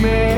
man.